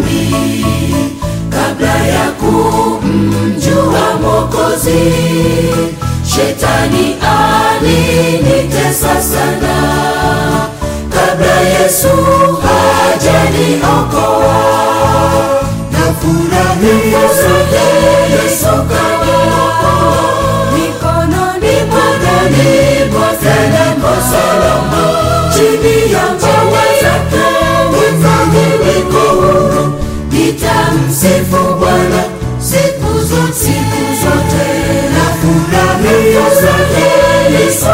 dhambi kabla ya kumjua Mwokozi. Shetani alini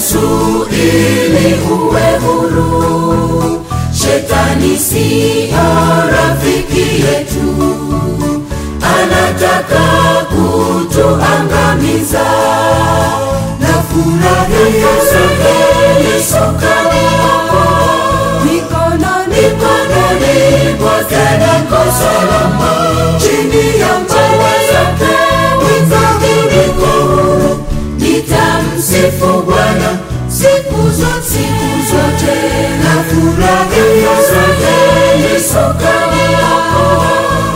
Yesu ili uwe huru. Shetani siyo rafiki yetu, anataka kutuangamiza. Nafurahia sana Yesu kaniokoa, mikononi mwanani mwake niko salama, Nitamsifu Bwana siku zote, siku zote. Nafurahia sana Yesu kaniokoa,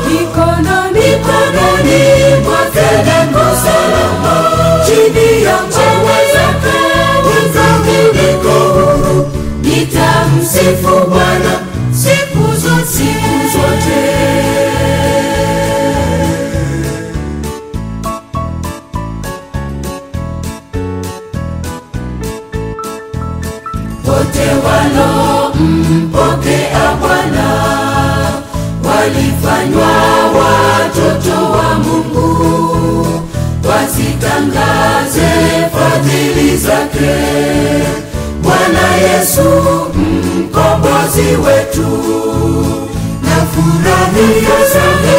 mikononi mwanani mwake niko salama, chini ya mawe zake mwenzangu niko huru. Nitamsifu Bwana wote walompokea Bwana walifanywa watoto wa Mungu, wasitangaze fadhili zake. Bwana Yesu mkombozi wetu, na furahi kaniokoa,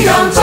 chini